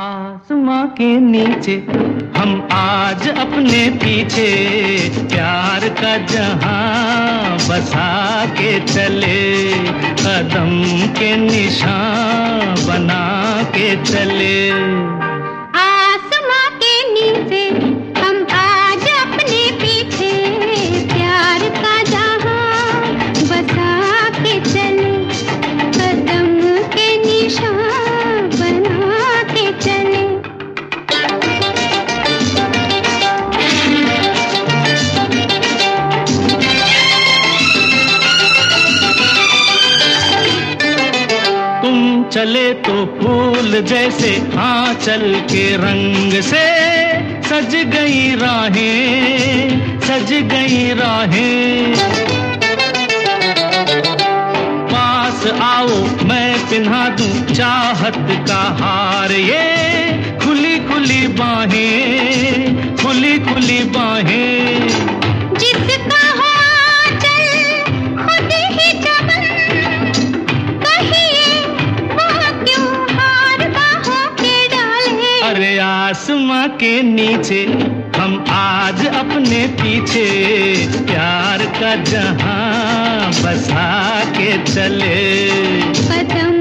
आसमां के नीचे, हम आज अपने पीछे, प्यार का जहाँ बसा के चले, कदम के निशान बना के चले। चले तो फूल जैसे हाँ चल के रंग से सज गई राहें, सज गई राहें। पास आओ, मैं पिन्हा दूँ चाहत का हार ये खुली खुली बाहें खुली खुली बाहें। आसमां के नीचे हम आज अपने पीछे। प्यार का जहाँ बसा के चले। कदम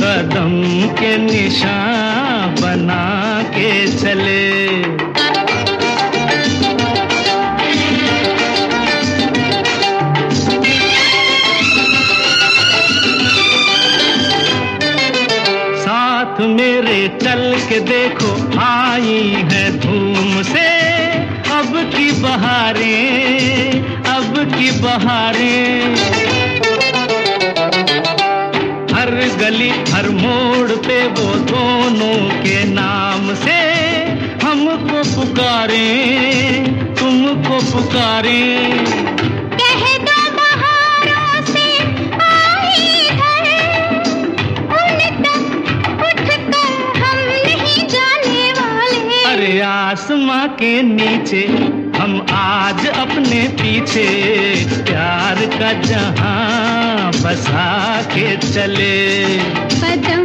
कदम के निशान बना के चले। के देखो आई है धूम से। अब की बहारें, अब की बहारें। हर गली, हर मोड़ पे वो दोनों के नाम से हमको पुकारे, तुमको पुकारे। आसमां के नीचे हम आज अपने पीछे प्यार का जहाँ बसा के चले। कदम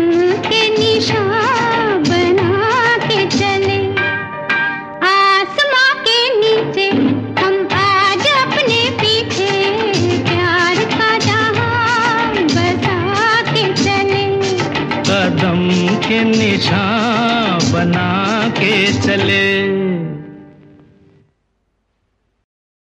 के निशान बना के चले।